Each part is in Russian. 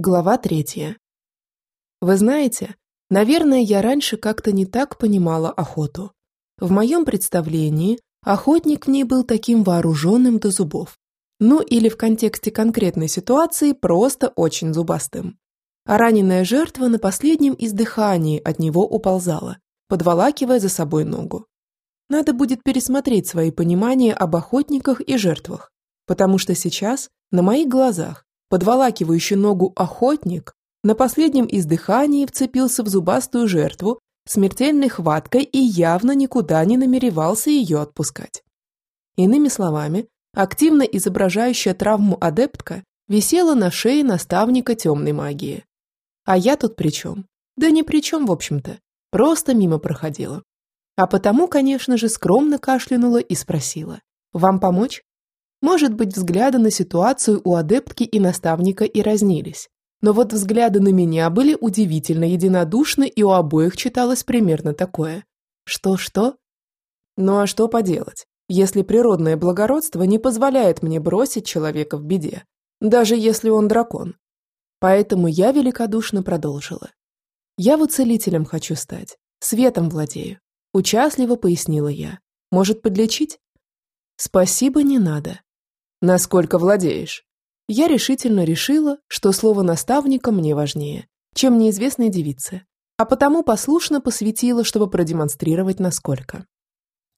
Глава третья. Вы знаете, наверное, я раньше как-то не так понимала охоту. В моем представлении охотник в ней был таким вооруженным до зубов. Ну или в контексте конкретной ситуации просто очень зубастым. А раненая жертва на последнем издыхании от него уползала, подволакивая за собой ногу. Надо будет пересмотреть свои понимания об охотниках и жертвах, потому что сейчас, на моих глазах, Подволакивающий ногу охотник на последнем издыхании вцепился в зубастую жертву смертельной хваткой и явно никуда не намеревался ее отпускать. Иными словами, активно изображающая травму адептка висела на шее наставника темной магии. А я тут при чем? Да ни при чем, в общем-то. Просто мимо проходила. А потому, конечно же, скромно кашлянула и спросила. «Вам помочь?» Может быть, взгляды на ситуацию у адептки и наставника и разнились. Но вот взгляды на меня были удивительно единодушны, и у обоих читалось примерно такое. Что-что? Ну а что поделать, если природное благородство не позволяет мне бросить человека в беде, даже если он дракон? Поэтому я великодушно продолжила. Я вот целителем хочу стать, светом владею. Участливо пояснила я. Может, подлечить? Спасибо, не надо. Насколько владеешь? Я решительно решила, что слово наставника мне важнее, чем неизвестной девице, а потому послушно посветила, чтобы продемонстрировать насколько.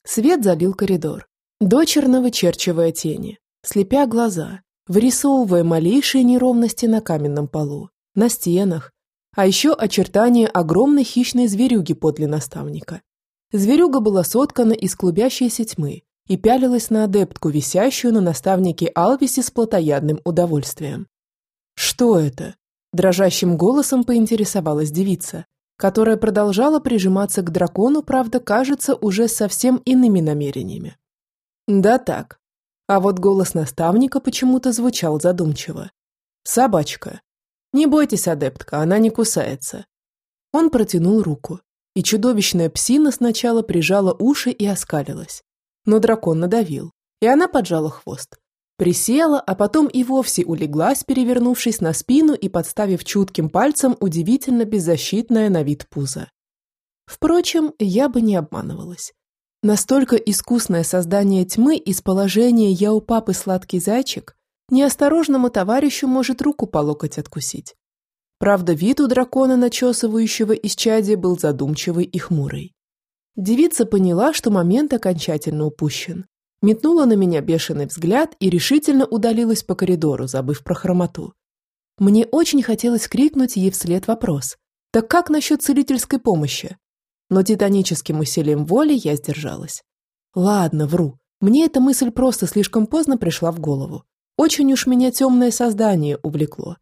Свет залил коридор, дочерно вычерчивая тени, слепя глаза, вырисовывая малейшие неровности на каменном полу, на стенах, а еще очертания огромной хищной зверюги подле наставника. Зверюга была соткана из клубящейся тьмы, и пялилась на адептку, висящую на наставнике Алвисе с плотоядным удовольствием. «Что это?» – дрожащим голосом поинтересовалась девица, которая продолжала прижиматься к дракону, правда, кажется, уже совсем иными намерениями. «Да так». А вот голос наставника почему-то звучал задумчиво. «Собачка. Не бойтесь, адептка, она не кусается». Он протянул руку, и чудовищная псина сначала прижала уши и оскалилась, но дракон надавил, и она поджала хвост. Присела, а потом и вовсе улеглась, перевернувшись на спину и подставив чутким пальцем удивительно беззащитное на вид пузо. Впрочем, я бы не обманывалась. Настолько искусное создание тьмы из положения «я у папы сладкий зайчик» неосторожному товарищу может руку по локоть откусить. Правда, вид у дракона, начесывающего исчадие, был задумчивый и хмурый. Девица поняла, что момент окончательно упущен. Метнула на меня бешеный взгляд и решительно удалилась по коридору, забыв про хромоту. Мне очень хотелось крикнуть ей вслед вопрос. «Так как насчет целительской помощи?» Но титаническим усилием воли я сдержалась. Ладно, вру. Мне эта мысль просто слишком поздно пришла в голову. Очень уж меня темное создание увлекло.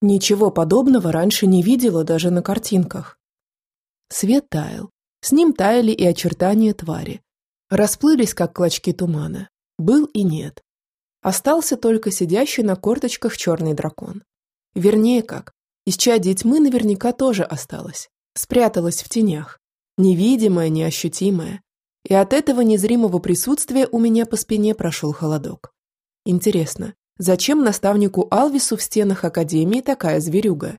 Ничего подобного раньше не видела даже на картинках. Свет таял, с ним таяли и очертания твари. Расплылись, как клочки тумана. Был и нет. Остался только сидящий на корточках черный дракон. Вернее как, исчадие тьмы наверняка тоже осталось. Спряталась в тенях. Невидимое, неощутимое. И от этого незримого присутствия у меня по спине прошел холодок. Интересно, зачем наставнику Алвису в стенах Академии такая зверюга?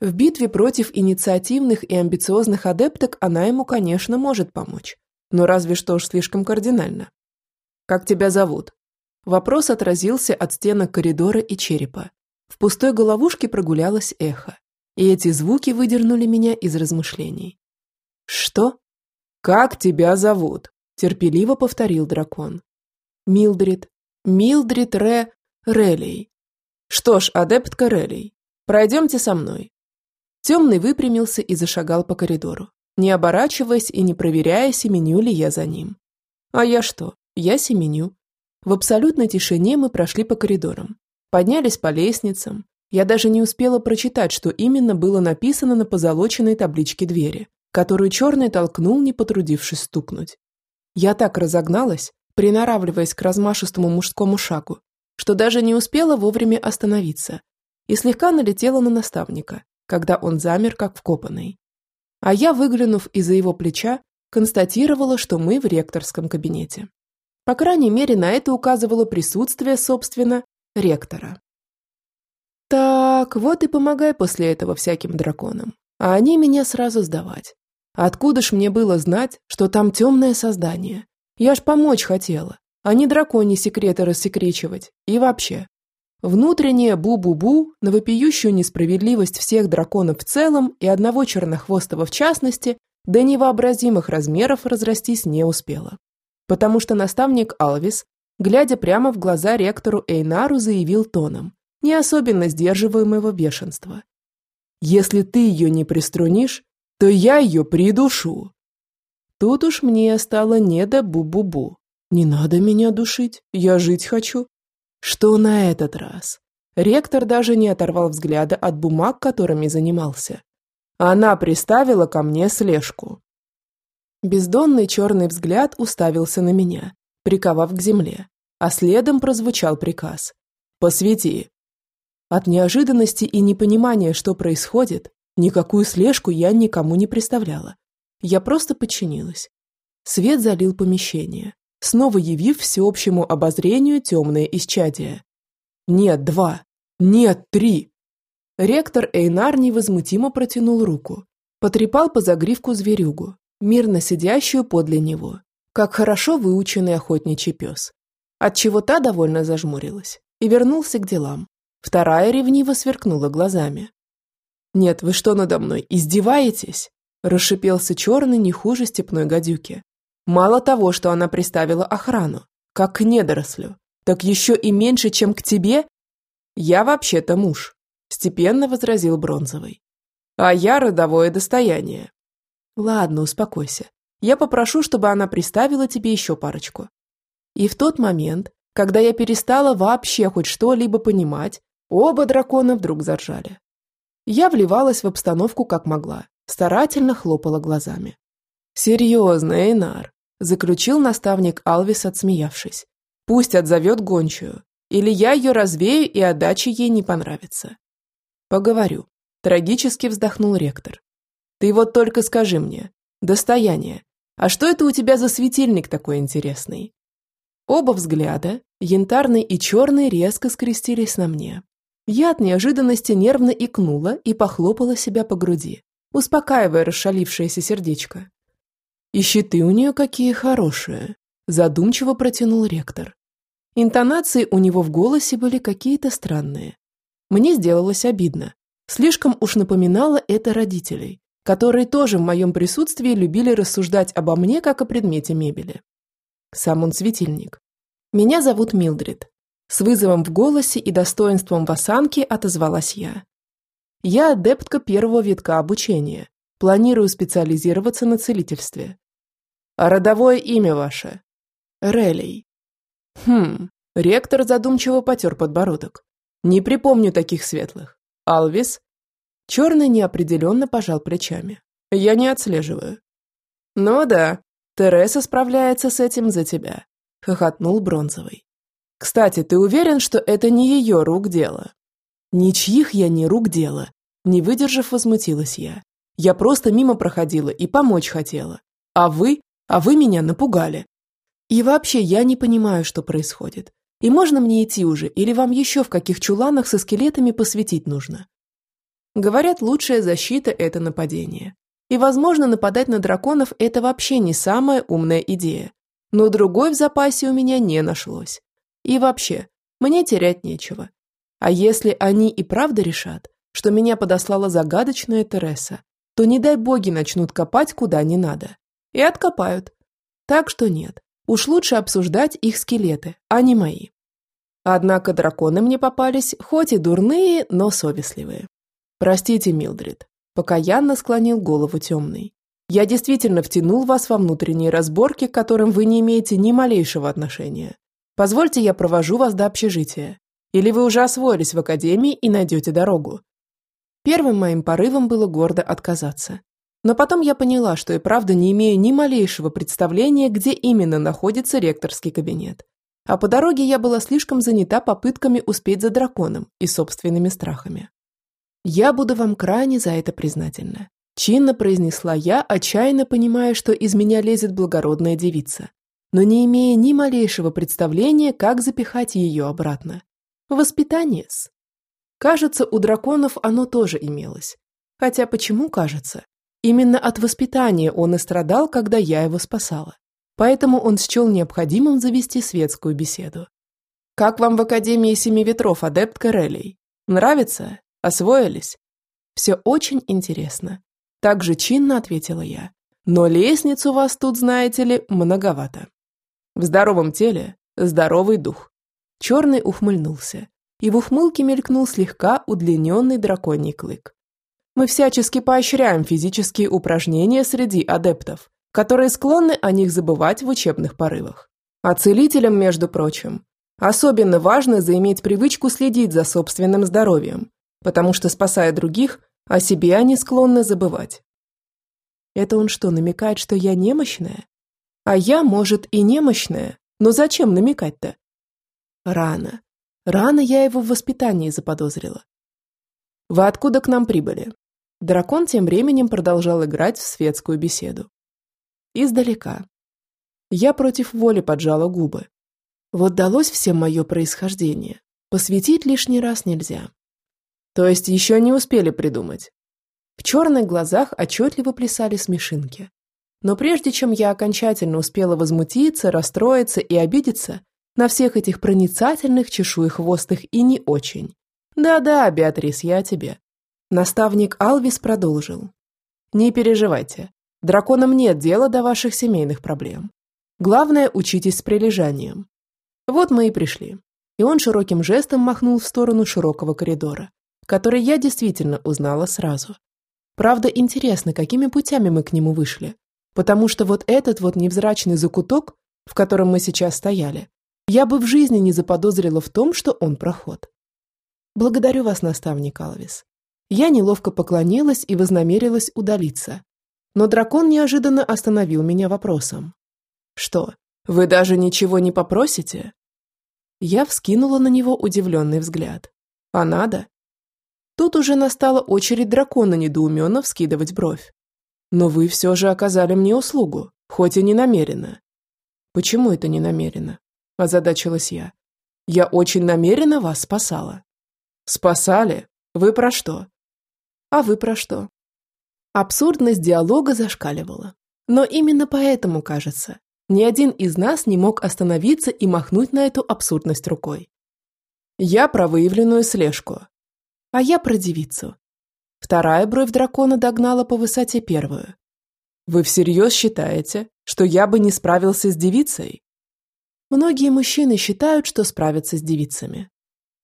В битве против инициативных и амбициозных адепток она ему, конечно, может помочь. Но разве что уж слишком кардинально. «Как тебя зовут?» Вопрос отразился от стенок коридора и черепа. В пустой головушке прогулялось эхо. И эти звуки выдернули меня из размышлений. «Что?» «Как тебя зовут?» – терпеливо повторил дракон. «Милдрид. Милдрид Ре... Релей. Что ж, адептка Релей, пройдемте со мной. Темный выпрямился и зашагал по коридору, не оборачиваясь и не проверяя, семеню ли я за ним. А я что? Я семеню. В абсолютной тишине мы прошли по коридорам, поднялись по лестницам. Я даже не успела прочитать, что именно было написано на позолоченной табличке двери, которую черный толкнул, не потрудившись стукнуть. Я так разогналась, приноравливаясь к размашистому мужскому шагу, что даже не успела вовремя остановиться и слегка налетела на наставника, когда он замер, как вкопанный. А я, выглянув из-за его плеча, констатировала, что мы в ректорском кабинете. По крайней мере, на это указывало присутствие, собственно, ректора. Так, вот и помогай после этого всяким драконам. А они меня сразу сдавать. Откуда ж мне было знать, что там темное создание? Я ж помочь хотела, а не драконьи секреты рассекречивать. И вообще. Внутреннее бу-бу-бу на вопиющую несправедливость всех драконов в целом и одного чернохвостого в частности до невообразимых размеров разрастись не успела. Потому что наставник Алвис, глядя прямо в глаза ректору Эйнару, заявил тоном, не особенно сдерживаемого бешенства. «Если ты ее не приструнишь, то я ее придушу». Тут уж мне стало не до бу-бу-бу. Не надо меня душить, я жить хочу. Что на этот раз? Ректор даже не оторвал взгляда от бумаг, которыми занимался. Она приставила ко мне слежку. Бездонный черный взгляд уставился на меня, приковав к земле, а следом прозвучал приказ. «Посвети». От неожиданности и непонимания, что происходит, никакую слежку я никому не представляла. Я просто подчинилась. Свет залил помещение, снова явив всеобщему обозрению темное исчадие. «Нет, два! Нет, три!» Ректор Эйнар невозмутимо протянул руку, потрепал по загривку зверюгу, мирно сидящую подле него, как хорошо выученный охотничий пес. Отчего та довольно зажмурилась и вернулся к делам. Вторая ревниво сверкнула глазами. «Нет, вы что надо мной, издеваетесь?» Расшипелся черный не хуже степной гадюки. «Мало того, что она приставила охрану, как к недорослю, так еще и меньше, чем к тебе? Я вообще-то муж», степенно возразил Бронзовый. «А я родовое достояние». «Ладно, успокойся. Я попрошу, чтобы она приставила тебе еще парочку». И в тот момент, когда я перестала вообще хоть что-либо понимать, оба дракона вдруг заржали. Я вливалась в обстановку как могла, старательно хлопала глазами. «Серьезно, Эйнар», – заключил наставник Алвис, отсмеявшись. «Пусть отзовет гончую, или я ее развею, и отдача ей не понравится». «Поговорю», – трагически вздохнул ректор. «Ты вот только скажи мне, достояние, а что это у тебя за светильник такой интересный?» Оба взгляда, янтарный и черный, резко скрестились на мне, я от неожиданности нервно икнула и похлопала себя по груди, успокаивая расшалившееся сердечко. «И щиты у нее какие хорошие», – задумчиво протянул ректор. Интонации у него в голосе были какие-то странные. Мне сделалось обидно. Слишком уж напоминало это родителей, которые тоже в моем присутствии любили рассуждать обо мне как о предмете мебели. Сам он светильник. Меня зовут Милдрид, с вызовом в голосе и достоинством в осанке отозвалась я. Я адептка первого витка обучения. Планирую специализироваться на целительстве. Родовое имя ваше? Релей. Хм, ректор задумчиво потер подбородок. Не припомню таких светлых. Алвис? Черный неопределенно пожал плечами. Я не отслеживаю. Ну да, Тереса справляется с этим за тебя, хохотнул Бронзовый. Кстати, ты уверен, что это не ее рук дело? Ничьих я не рук дело. Не выдержав, возмутилась я. Я просто мимо проходила и помочь хотела. А вы? А вы меня напугали. И вообще, я не понимаю, что происходит. И можно мне идти уже, или вам еще в каких чуланах со скелетами посветить нужно? Говорят, лучшая защита – это нападение. И, возможно, нападать на драконов – это вообще не самая умная идея. Но другой в запасе у меня не нашлось. И вообще, мне терять нечего. А если они и правда решат, что меня подослала загадочная Тереса, то не дай боги начнут копать куда не надо. И откопают. Так что нет, уж лучше обсуждать их скелеты, а не мои. Однако драконы мне попались, хоть и дурные, но совестливые. Простите, Милдрид, покаянно склонил голову темный. Я действительно втянул вас во внутренние разборки, к которым вы не имеете ни малейшего отношения. Позвольте, я провожу вас до общежития. Или вы уже освоились в академии и найдете дорогу?» Первым моим порывом было гордо отказаться. Но потом я поняла, что и правда не имею ни малейшего представления, где именно находится ректорский кабинет. А по дороге я была слишком занята попытками успеть за драконом и собственными страхами. «Я буду вам крайне за это признательна», – чинно произнесла я, отчаянно понимая, что из меня лезет благородная девица но не имея ни малейшего представления, как запихать ее обратно. Воспитание-с. Кажется, у драконов оно тоже имелось. Хотя почему кажется? Именно от воспитания он и страдал, когда я его спасала. Поэтому он счел необходимым завести светскую беседу. «Как вам в Академии Семи Ветров, адепт Карелий? Нравится? Освоились?» «Все очень интересно», – также чинно ответила я. «Но лестниц у вас тут, знаете ли, многовато. В здоровом теле здоровый дух». Черный ухмыльнулся, и в ухмылке мелькнул слегка удлиненный драконий клык. Мы всячески поощряем физические упражнения среди адептов, которые склонны о них забывать в учебных порывах. А целителям, между прочим, особенно важно заиметь привычку следить за собственным здоровьем, потому что, спасая других, о себе они склонны забывать. Это он что, намекает, что я немощная? А я, может, и немощная, но зачем намекать-то? Рано. Рано я его в воспитании заподозрила. Вы откуда к нам прибыли? Дракон тем временем продолжал играть в светскую беседу. Издалека. Я против воли поджала губы. Вот далось всем мое происхождение. Посвятить лишний раз нельзя. То есть еще не успели придумать. В черных глазах отчетливо плясали смешинки. Но прежде чем я окончательно успела возмутиться, расстроиться и обидеться на всех этих проницательных чешуехвостых и не очень. Да-да, Беатрис, я тебе. Наставник Алвис продолжил. «Не переживайте. Драконам нет дела до ваших семейных проблем. Главное, учитесь с прилежанием. Вот мы и пришли». И он широким жестом махнул в сторону широкого коридора, который я действительно узнала сразу. Правда, интересно, какими путями мы к нему вышли. Потому что вот этот вот невзрачный закуток, в котором мы сейчас стояли, я бы в жизни не заподозрила в том, что он проход. Благодарю вас, наставник Алвис. Я неловко поклонилась и вознамерилась удалиться. Но дракон неожиданно остановил меня вопросом. «Что, вы даже ничего не попросите?» Я вскинула на него удивленный взгляд. «А надо?» Тут уже настала очередь дракона недоуменно вскидывать бровь. «Но вы все же оказали мне услугу, хоть и не намеренно». «Почему это не намеренно?» – озадачилась я. «Я очень намеренно вас спасала». «Спасали? Вы про что?» А вы про что? Абсурдность диалога зашкаливала. Но именно поэтому, кажется, ни один из нас не мог остановиться и махнуть на эту абсурдность рукой. Я про выявленную слежку. А я про девицу. Вторая бровь дракона догнала по высоте первую. Вы всерьез считаете, что я бы не справился с девицей? Многие мужчины считают, что справятся с девицами.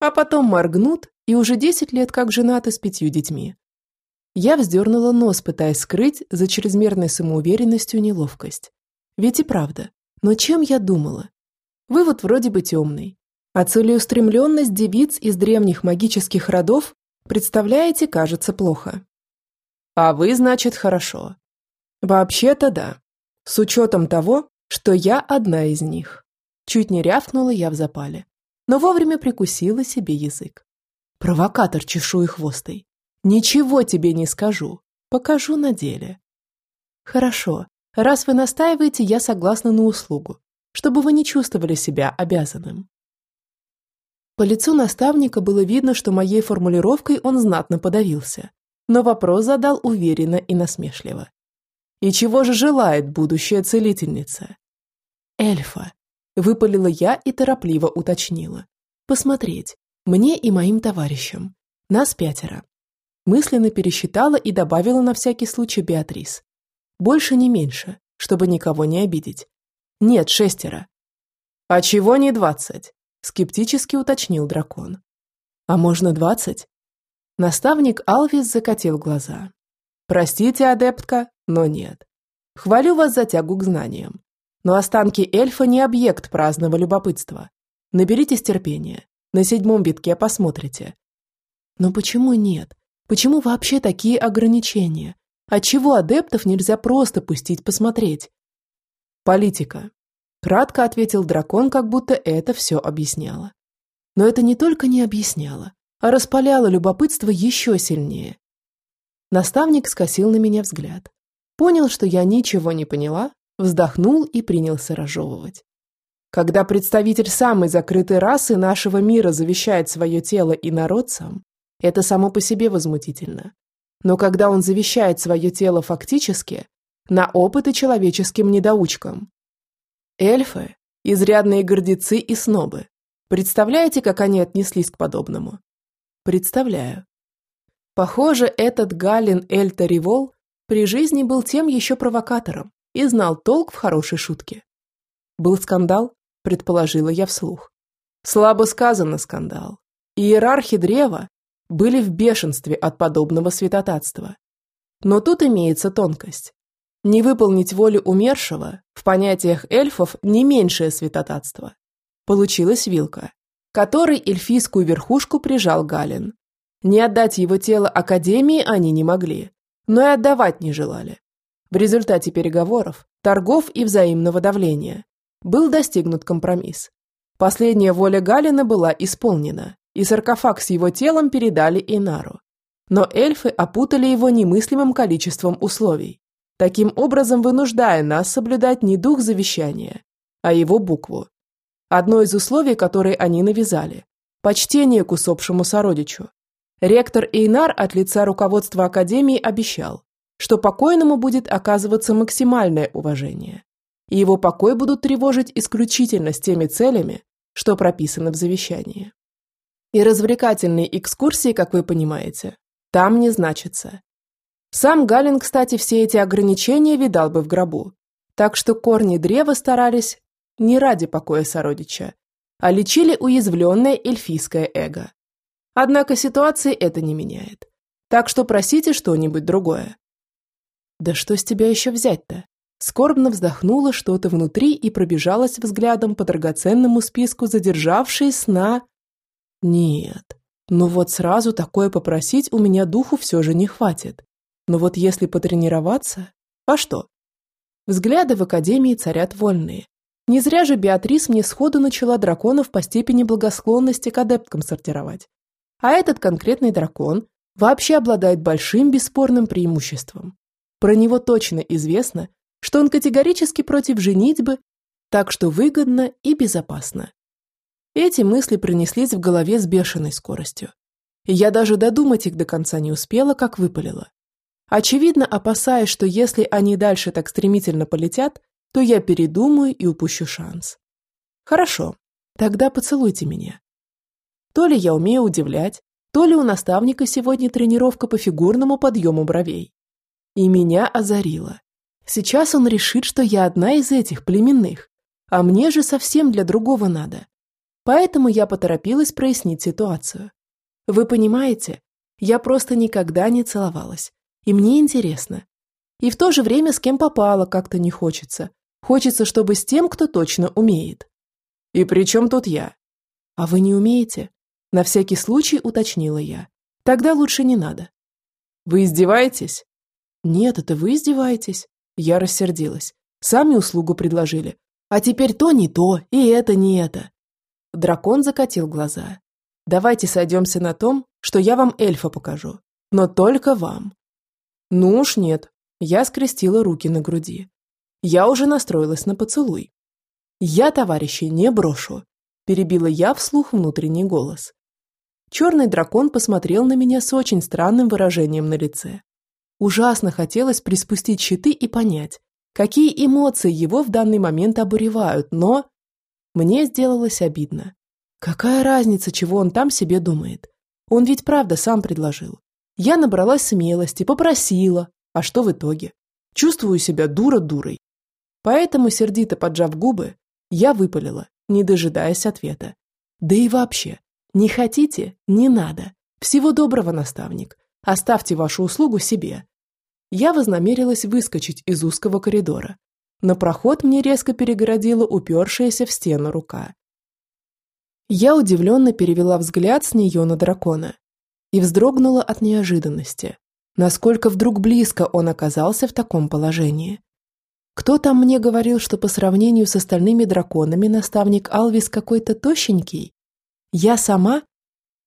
А потом моргнут и уже десять лет как женаты с пятью детьми. Я вздернула нос, пытаясь скрыть за чрезмерной самоуверенностью неловкость. Ведь и правда. Но чем я думала? Вывод вроде бы темный. А целеустремленность девиц из древних магических родов, представляете, кажется плохо. А вы, значит, хорошо. Вообще-то да. С учетом того, что я одна из них. Чуть не рявкнула я в запале. Но вовремя прикусила себе язык. Провокатор чешуехвостый. Ничего тебе не скажу. Покажу на деле. Хорошо. Раз вы настаиваете, я согласна на услугу, чтобы вы не чувствовали себя обязанным. По лицу наставника было видно, что моей формулировкой он знатно подавился, но вопрос задал уверенно и насмешливо. «И чего же желает будущая целительница?» «Эльфа», – выпалила я и торопливо уточнила. «Посмотреть, мне и моим товарищам. Нас пятеро. Мысленно пересчитала и добавила на всякий случай Беатрис. Больше не меньше, чтобы никого не обидеть. Нет, шестеро. А чего не двадцать? Скептически уточнил дракон. А можно двадцать? Наставник Алвис закатил глаза. Простите, адептка, но нет. Хвалю вас за тягу к знаниям. Но останки эльфа не объект праздного любопытства. Наберитесь терпения. На седьмом битке посмотрите. Но почему нет? Почему вообще такие ограничения? Отчего адептов нельзя просто пустить посмотреть? Политика. Кратко ответил дракон, как будто это все объясняло. Но это не только не объясняло, а распаляло любопытство еще сильнее. Наставник скосил на меня взгляд. Понял, что я ничего не поняла, вздохнул и принялся разжевывать. Когда представитель самой закрытой расы нашего мира завещает свое тело инородцам, Это само по себе возмутительно. Но когда он завещает свое тело фактически на опыты человеческим недоучкам. Эльфы – изрядные гордецы и снобы. Представляете, как они отнеслись к подобному? Представляю. Похоже, этот Галин Эль Таривол при жизни был тем еще провокатором и знал толк в хорошей шутке. Был скандал, предположила я вслух. Слабо сказано скандал. Иерархи древа были в бешенстве от подобного святотатства. Но тут имеется тонкость. Не выполнить волю умершего в понятиях эльфов не меньшее святотатство. Получилась вилка, которой эльфийскую верхушку прижал Галин. Не отдать его тело Академии они не могли, но и отдавать не желали. В результате переговоров, торгов и взаимного давления был достигнут компромисс. Последняя воля Галина была исполнена, и саркофаг с его телом передали Инару. Но эльфы опутали его немыслимым количеством условий, таким образом вынуждая нас соблюдать не дух завещания, а его букву. Одно из условий, которые они навязали – почтение к усопшему сородичу. Ректор Эйнар от лица руководства Академии обещал, что покойному будет оказываться максимальное уважение, и его покой будут тревожить исключительно с теми целями, что прописано в завещании. И развлекательные экскурсии, как вы понимаете, там не значится. Сам Галин, кстати, все эти ограничения видал бы в гробу. Так что корни древа старались не ради покоя сородича, а лечили уязвленное эльфийское эго. Однако ситуации это не меняет. Так что просите что-нибудь другое. Да что с тебя еще взять-то? Скорбно вздохнула что-то внутри и пробежалась взглядом по драгоценному списку задержавшей сна нет. Ну вот сразу такое попросить у меня духу все же не хватит. Но вот если потренироваться... А что? Взгляды в Академии царят вольные. Не зря же Беатрис мне сходу начала драконов по степени благосклонности к адепткам сортировать. А этот конкретный дракон вообще обладает большим бесспорным преимуществом. Про него точно известно, что он категорически против женитьбы, так что выгодно и безопасно. Эти мысли пронеслись в голове с бешеной скоростью. Я даже додумать их до конца не успела, как выпалила. Очевидно, опасаясь, что если они дальше так стремительно полетят, то я передумаю и упущу шанс. Хорошо, тогда поцелуйте меня. То ли я умею удивлять, то ли у наставника сегодня тренировка по фигурному подъему бровей. И меня озарило. Сейчас он решит, что я одна из этих племенных, а мне же совсем для другого надо. Поэтому я поторопилась прояснить ситуацию. Вы понимаете, я просто никогда не целовалась. И мне интересно. И в то же время с кем попало как-то не хочется. Хочется, чтобы с тем, кто точно умеет. И при чем тут я? А вы не умеете? На всякий случай уточнила я. Тогда лучше не надо. Вы издеваетесь? Нет, это вы издеваетесь. Я рассердилась. Сами услугу предложили. А теперь то не то, и это не это. Дракон закатил глаза. «Давайте сойдемся на том, что я вам эльфа покажу. Но только вам». «Ну уж нет». Я скрестила руки на груди. Я уже настроилась на поцелуй. «Я, товарищи, не брошу», – перебила я вслух внутренний голос. Черный дракон посмотрел на меня с очень странным выражением на лице. Ужасно хотелось приспустить щиты и понять, какие эмоции его в данный момент обуревают, но... Мне сделалось обидно. Какая разница, чего он там себе думает? Он ведь правда сам предложил. Я набралась смелости, попросила. А что в итоге? Чувствую себя дура-дурой. Поэтому, сердито поджав губы, я выпалила, не дожидаясь ответа. Да и вообще, не хотите – не надо. Всего доброго, наставник. Оставьте вашу услугу себе. Я вознамерилась выскочить из узкого коридора, но проход мне резко перегородила упершаяся в стену рука. Я удивленно перевела взгляд с нее на дракона и вздрогнула от неожиданности, насколько вдруг близко он оказался в таком положении. Кто там мне говорил, что по сравнению с остальными драконами наставник Алвис какой-то тощенький? Я сама?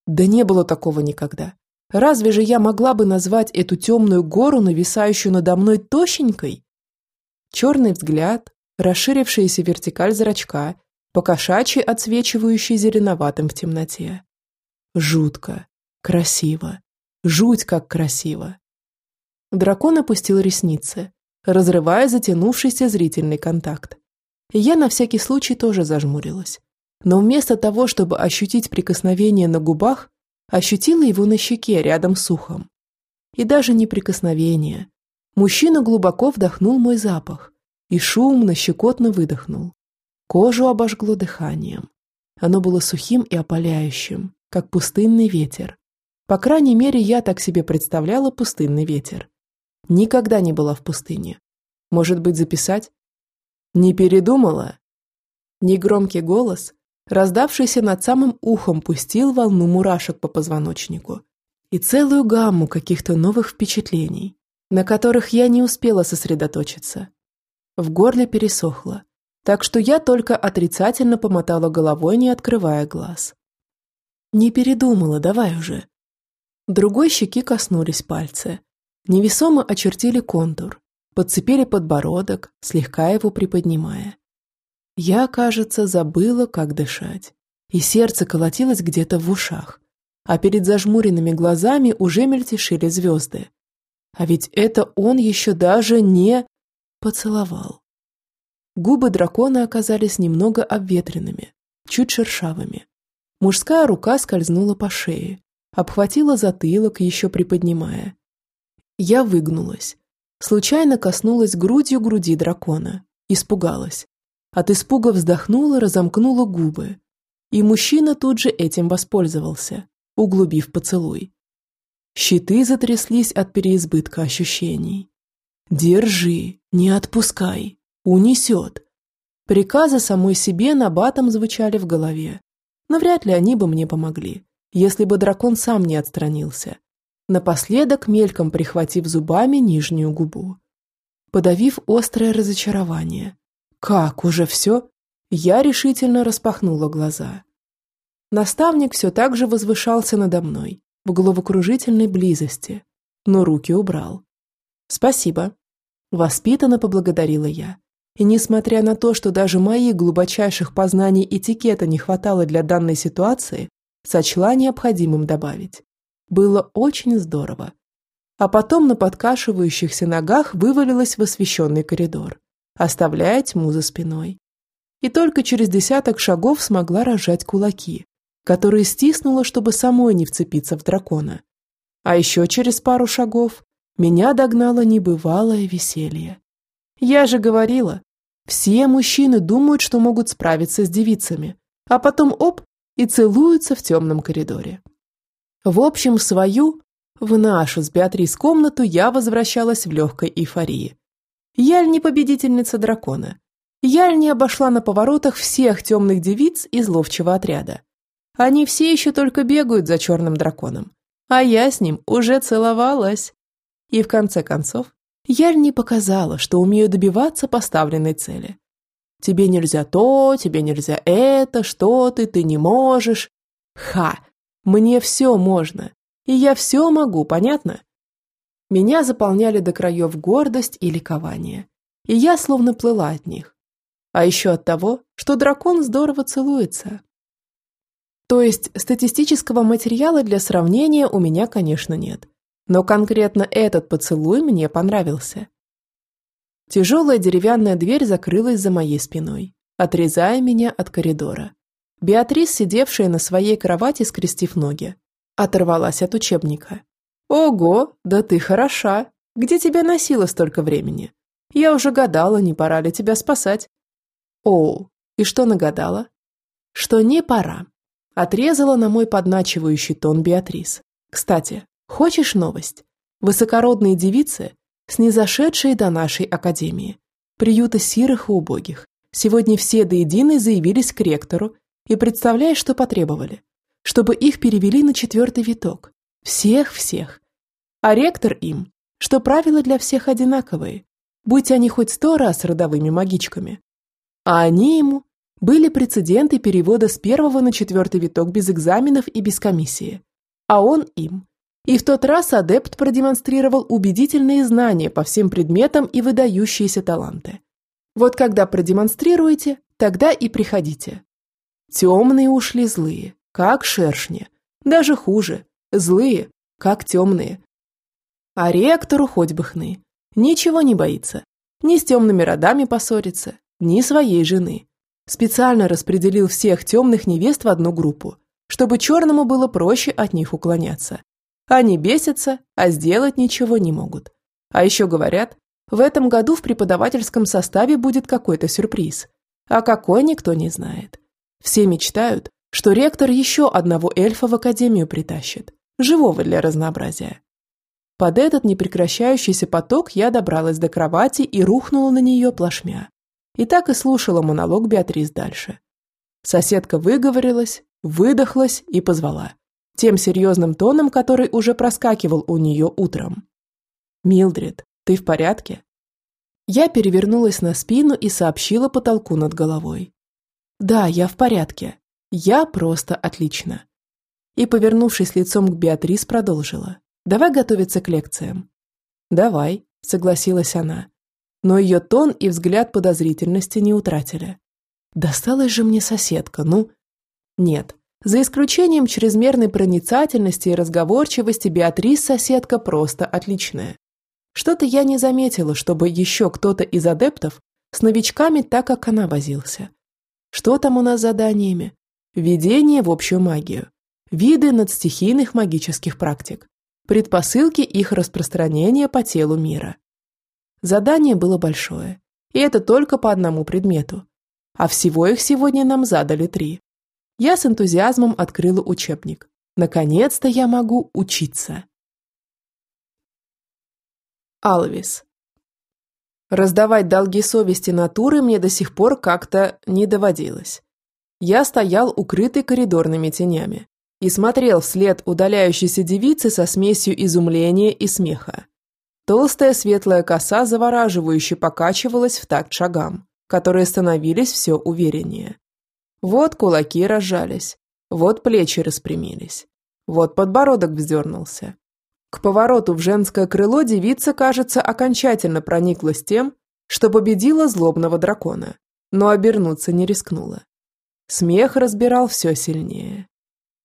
Да не было такого никогда. Разве же я могла бы назвать эту темную гору, нависающую надо мной, тощенькой? Черный взгляд, расширившаяся вертикаль зрачка, покошачьи отсвечивающий зеленоватым в темноте. Жутко. Красиво. Жуть как красиво. Дракон опустил ресницы, разрывая затянувшийся зрительный контакт. я на всякий случай тоже зажмурилась. Но вместо того, чтобы ощутить прикосновение на губах, ощутила его на щеке рядом с ухом. И даже не прикосновение. Мужчина глубоко вдохнул мой запах и шумно, щекотно выдохнул. Кожу обожгло дыханием. Оно было сухим и опаляющим, как пустынный ветер. По крайней мере, я так себе представляла пустынный ветер. Никогда не была в пустыне. Может быть, записать? Не передумала? Негромкий голос, раздавшийся над самым ухом, пустил волну мурашек по позвоночнику и целую гамму каких-то новых впечатлений, на которых я не успела сосредоточиться. В горле пересохло, так что я только отрицательно помотала головой, не открывая глаз. Не передумала, давай уже. Другой щеки коснулись пальцы, Невесомо очертили контур, подцепили подбородок, слегка его приподнимая. Я, кажется, забыла, как дышать, и сердце колотилось где-то в ушах, а перед зажмуренными глазами уже мельтешили звезды. А ведь это он еще даже не поцеловал. Губы дракона оказались немного обветренными, чуть шершавыми. Мужская рука скользнула по шее, обхватила затылок, еще приподнимая, я выгнулась. Случайно коснулась грудью груди дракона. Испугалась. От испуга вздохнула, разомкнула губы. И мужчина тут же этим воспользовался, углубив поцелуй. Щиты затряслись от переизбытка ощущений. «Держи, не отпускай, унесет». Приказы самой себе на батом звучали в голове. Но вряд ли они бы мне помогли, если бы дракон сам не отстранился напоследок мельком прихватив зубами нижнюю губу. Подавив острое разочарование. «Как, уже все?» Я решительно распахнула глаза. Наставник все так же возвышался надо мной, в головокружительной близости, но руки убрал. «Спасибо», – воспитанно поблагодарила я. И несмотря на то, что даже моих глубочайших познаний этикета не хватало для данной ситуации, сочла необходимым добавить. Было очень здорово. А потом на подкашивающихся ногах вывалилась в освещенный коридор, оставляя тьму за спиной. И только через десяток шагов смогла разжать кулаки, которые стиснула, чтобы самой не вцепиться в дракона. А еще через пару шагов меня догнало небывалое веселье. Я же говорила, все мужчины думают, что могут справиться с девицами, а потом оп, и целуются в темном коридоре. В общем, в свою, в нашу с Беатрис комнату я возвращалась в легкой эйфории. Яль не победительница дракона. Яль не обошла на поворотах всех темных девиц из ловчего отряда. Они все еще только бегают за черным драконом. А я с ним уже целовалась. И в конце концов, Яль не показала, что умею добиваться поставленной цели. Тебе нельзя то, тебе нельзя это, что ты, ты не можешь. Ха! Мне все можно, и я все могу, понятно? Меня заполняли до краев гордость и ликование, и я словно плыла от них. А еще от того, что дракон здорово целуется. То есть статистического материала для сравнения у меня, конечно, нет. Но конкретно этот поцелуй мне понравился. Тяжелая деревянная дверь закрылась за моей спиной, отрезая меня от коридора. Беатрис, сидевшая на своей кровати, скрестив ноги, оторвалась от учебника. «Ого, да ты хороша! Где тебя носило столько времени? Я уже гадала, не пора ли тебя спасать?» «Оу, и что нагадала?» «Что не пора», – отрезала на мой подначивающий тон Беатрис. «Кстати, хочешь новость? Высокородные девицы, снизошедшие до нашей академии, приюта сирых и убогих, сегодня все до единой заявились к ректору и представляешь, что потребовали? Чтобы их перевели на четвертый виток. Всех-всех. А ректор им, что правила для всех одинаковые, будь они хоть сто раз родовыми магичками. А они ему были прецеденты перевода с первого на четвертый виток без экзаменов и без комиссии. А он им. И в тот раз адепт продемонстрировал убедительные знания по всем предметам и выдающиеся таланты. Вот когда продемонстрируете, тогда и приходите. Темные ушли злые, как шершни. Даже хуже. злые, как темные. А ректору хоть бы хны. Ничего не боится. Ни с темными родами поссориться, ни своей жены. Специально распределил всех темных невест в одну группу, чтобы черному было проще от них уклоняться. Они бесятся, а сделать ничего не могут. А еще говорят, в этом году в преподавательском составе будет какой-то сюрприз. А какой никто не знает. Все мечтают, что ректор еще одного эльфа в академию притащит, живого для разнообразия. Под этот непрекращающийся поток я добралась до кровати и рухнула на нее плашмя. И так и слушала монолог Беатрис дальше. Соседка выговорилась, выдохлась и позвала. Тем серьезным тоном, который уже проскакивал у нее утром. «Милдрид, ты в порядке?» Я перевернулась на спину и сообщила потолку над головой. «Да, я в порядке. Я просто отлично». И, повернувшись лицом к Беатрис, продолжила. Давай готовиться к лекциям». «Давай», – согласилась она. Но ее тон и взгляд подозрительности не утратили. «Досталась же мне соседка, ну...» «Нет, за исключением чрезмерной проницательности и разговорчивости Беатрис соседка просто отличная. Что-то я не заметила, чтобы еще кто-то из адептов с новичками так, как она возился. Что там у нас заданиями? Введение в общую магию. Виды надстихийных магических практик предпосылки их распространения по телу мира. Задание было большое, и это только по одному предмету. А всего их сегодня нам задали три. Я с энтузиазмом открыла учебник. Наконец-то я могу учиться. Алвис. Раздавать долги совести натуры мне до сих пор как-то не доводилось. Я стоял укрытый коридорными тенями и смотрел вслед удаляющейся девицы со смесью изумления и смеха. Толстая светлая коса завораживающе покачивалась в такт шагам, которые становились все увереннее. Вот кулаки разжались, вот плечи распрямились, вот подбородок вздернулся. К повороту в женское крыло девица, кажется, окончательно прониклась тем, что победила злобного дракона, но обернуться не рискнула. Смех разбирал все сильнее.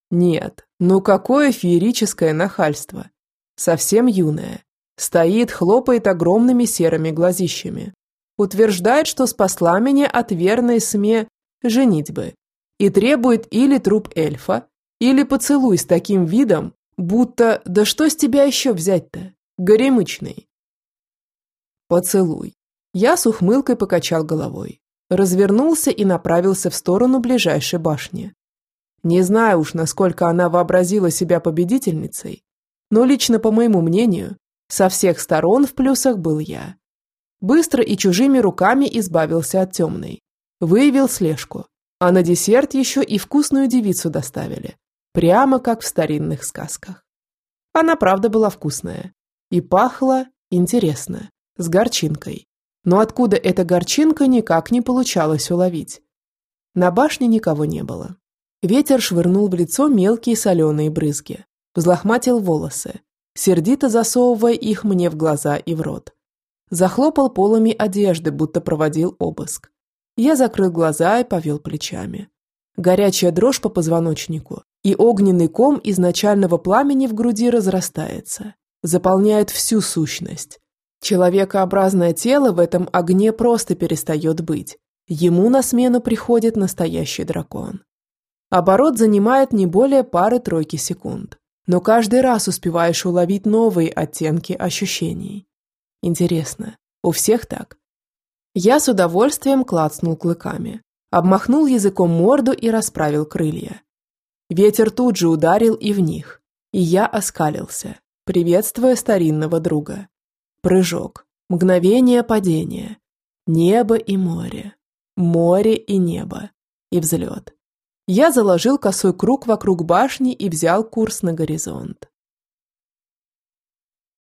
Нет, ну какое феерическое нахальство. Совсем юное. Стоит, хлопает огромными серыми глазищами. Утверждает, что спасла меня от верной сме женитьбы. И требует или труп эльфа, или поцелуй с таким видом, будто «да что с тебя еще взять-то? Горемычный». Поцелуй. Я с ухмылкой покачал головой. Развернулся и направился в сторону ближайшей башни. Не знаю уж, насколько она вообразила себя победительницей, но лично по моему мнению, со всех сторон в плюсах был я. Быстро и чужими руками избавился от темной. Выявил слежку, а на десерт еще и вкусную девицу доставили, прямо как в старинных сказках. Она правда была вкусная и пахла интересно, с горчинкой. Но откуда эта горчинка никак не получалось уловить. На башне никого не было. Ветер швырнул в лицо мелкие соленые брызги, взлохматил волосы, сердито засовывая их мне в глаза и в рот. Захлопал полами одежды, будто проводил обыск. Я закрыл глаза и повел плечами. Горячая дрожь по позвоночнику и огненный ком изначального пламени в груди разрастается, заполняет всю сущность. Человекообразное тело в этом огне просто перестает быть. Ему на смену приходит настоящий дракон. Оборот занимает не более пары-тройки секунд, но каждый раз успеваешь уловить новые оттенки ощущений. Интересно, у всех так? Я с удовольствием клацнул клыками, обмахнул языком морду и расправил крылья. Ветер тут же ударил и в них, и я оскалился, приветствуя старинного друга. Прыжок, мгновение падения, небо и море, море и небо, и взлет. Я заложил косой круг вокруг башни и взял курс на горизонт.